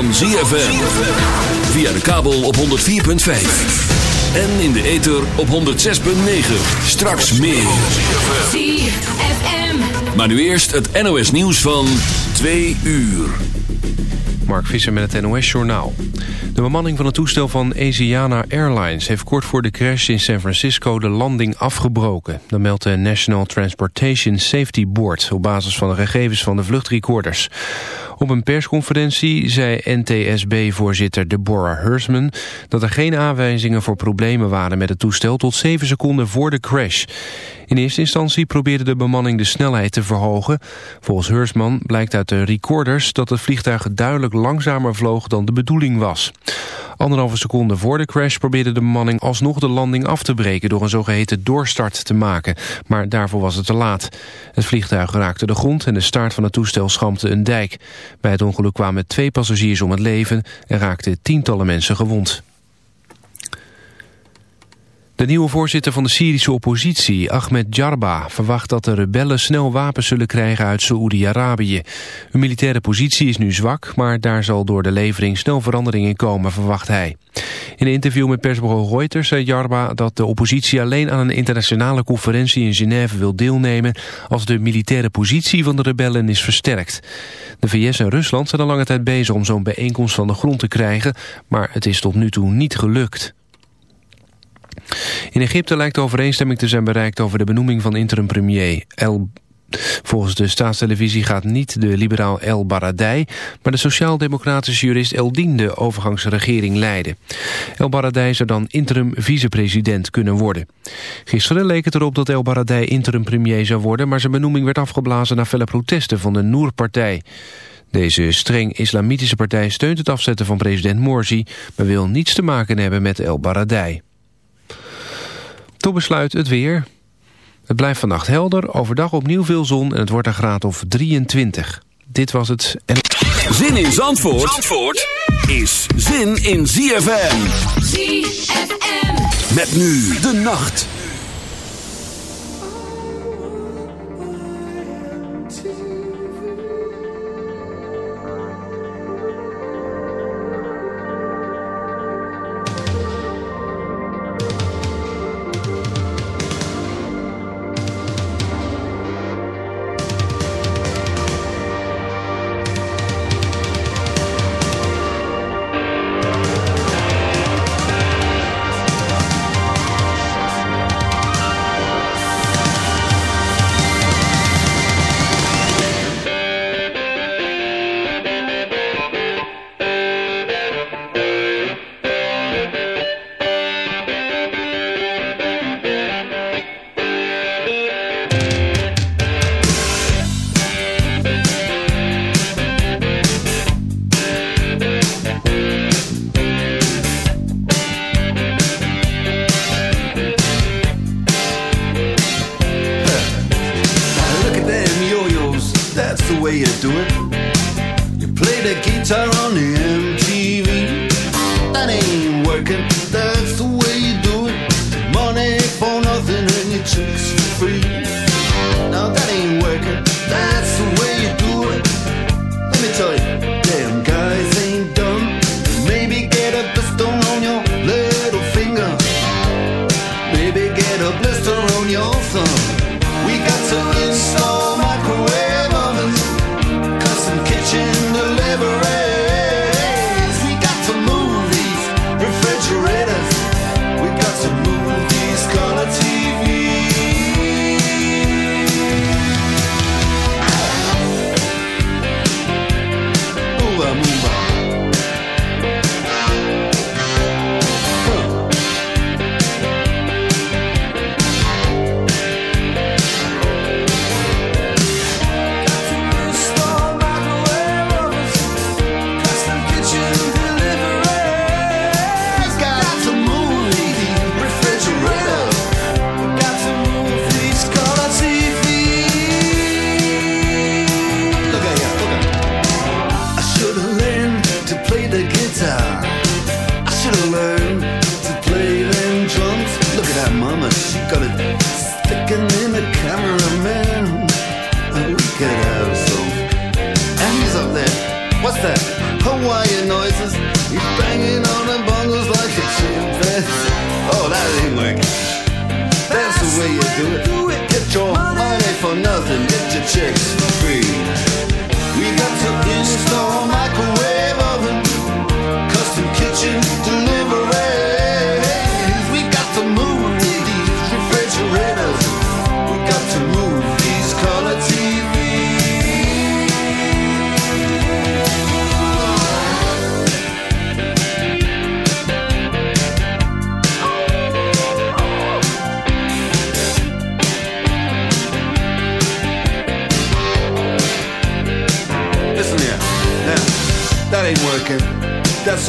van ZFM. Via de kabel op 104.5. En in de ether op 106.9. Straks meer. ZFM. Maar nu eerst het NOS nieuws van 2 uur. Mark Visser met het NOS-journaal. De bemanning van het toestel van Asiana Airlines... heeft kort voor de crash in San Francisco de landing afgebroken. Dat meldt de National Transportation Safety Board... op basis van de gegevens van de vluchtrecorders. Op een persconferentie zei NTSB-voorzitter Deborah Hersman... dat er geen aanwijzingen voor problemen waren met het toestel... tot zeven seconden voor de crash. In eerste instantie probeerde de bemanning de snelheid te verhogen. Volgens Hersman blijkt uit de recorders dat het vliegtuig duidelijk langzamer vloog dan de bedoeling was. Anderhalve seconde voor de crash probeerde de bemanning alsnog de landing af te breken door een zogeheten doorstart te maken. Maar daarvoor was het te laat. Het vliegtuig raakte de grond en de staart van het toestel schampte een dijk. Bij het ongeluk kwamen twee passagiers om het leven en raakten tientallen mensen gewond. De nieuwe voorzitter van de Syrische oppositie, Ahmed Jarba, verwacht dat de rebellen snel wapens zullen krijgen uit Saoedi-Arabië. Hun militaire positie is nu zwak, maar daar zal door de levering snel verandering in komen, verwacht hij. In een interview met persbureau Reuters zei Jarba dat de oppositie alleen aan een internationale conferentie in Genève wil deelnemen als de militaire positie van de rebellen is versterkt. De VS en Rusland zijn al lange tijd bezig om zo'n bijeenkomst van de grond te krijgen, maar het is tot nu toe niet gelukt. In Egypte lijkt overeenstemming te zijn bereikt over de benoeming van interim-premier El Volgens de staatstelevisie gaat niet de liberaal El Baradei... maar de sociaal-democratische jurist El Dien de overgangsregering leiden. El Baradei zou dan interim vicepresident kunnen worden. Gisteren leek het erop dat El Baradei interim premier zou worden... maar zijn benoeming werd afgeblazen na felle protesten van de Noer-partij. Deze streng islamitische partij steunt het afzetten van president Morsi... maar wil niets te maken hebben met El Baradei. Tot besluit het weer. Het blijft vannacht helder, overdag opnieuw veel zon en het wordt een graad of 23. Dit was het... Zin in Zandvoort, Zandvoort is zin in ZFM. ZFM. Met nu de nacht. that Hawaiian noises. He's banging on the bongos like a chimpanzee. Oh, that ain't working. That's the way you do it.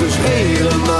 Dus helemaal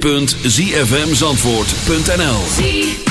www.zfmzandvoort.nl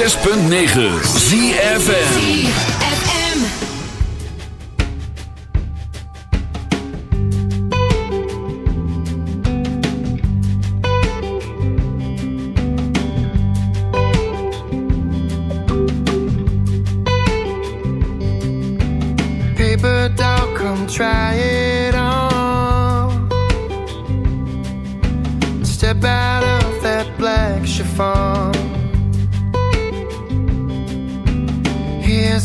106.9 ZFN try it on. Step back.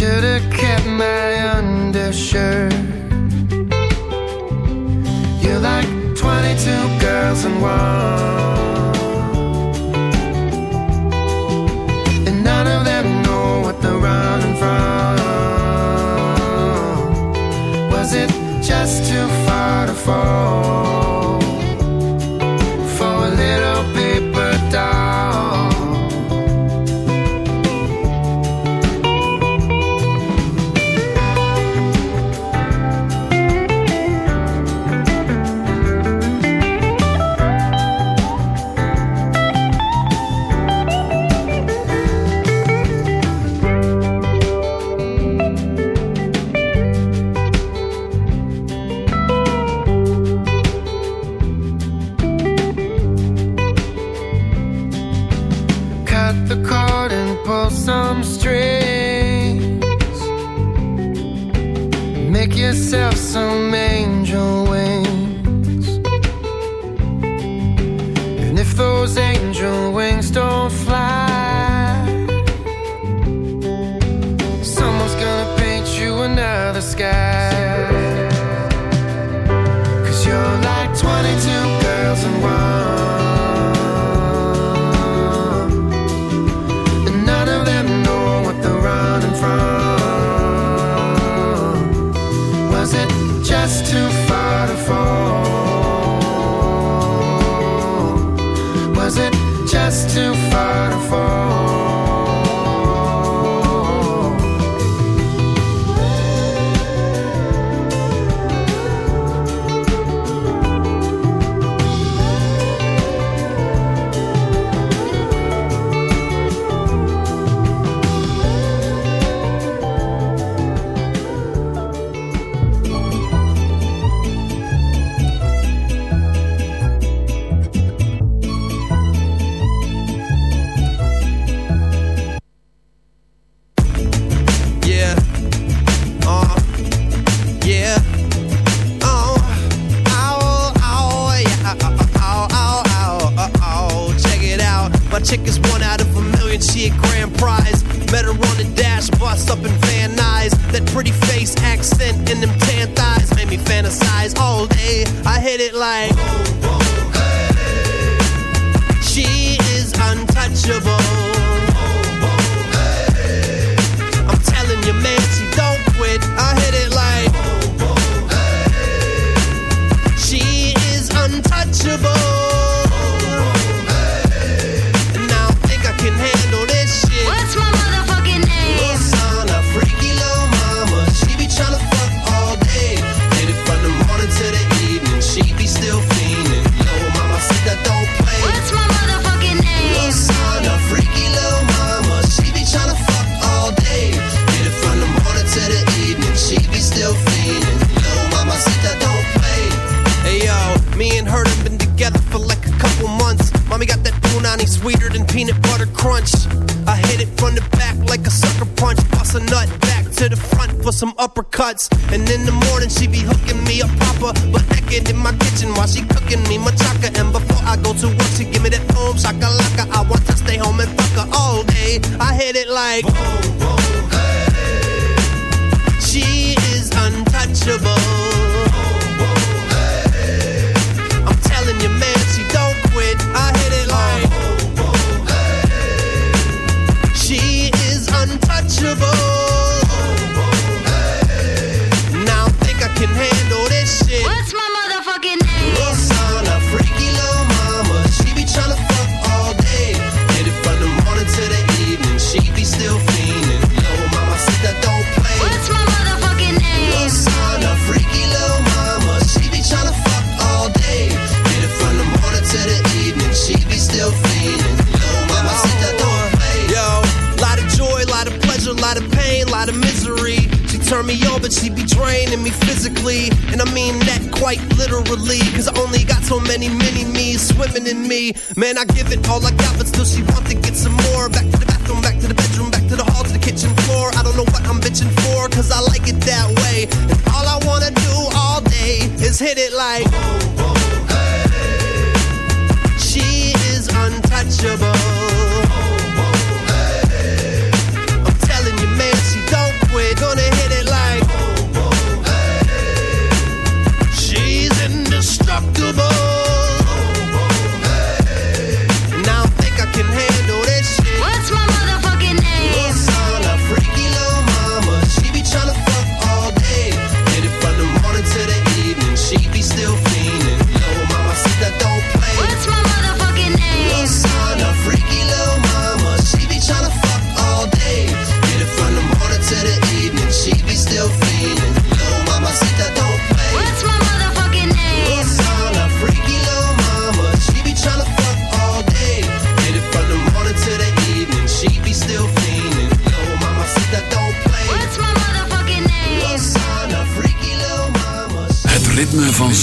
should have kept my undershirt. You're like 22 girls in one.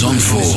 Zandvoort.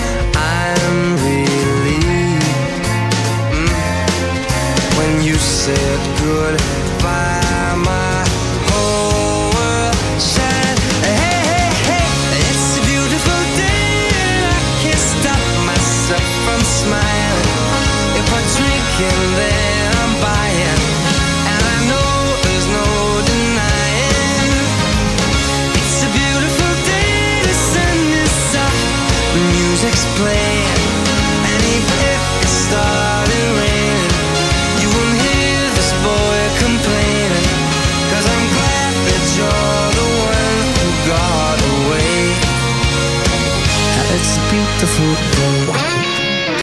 said good